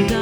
done.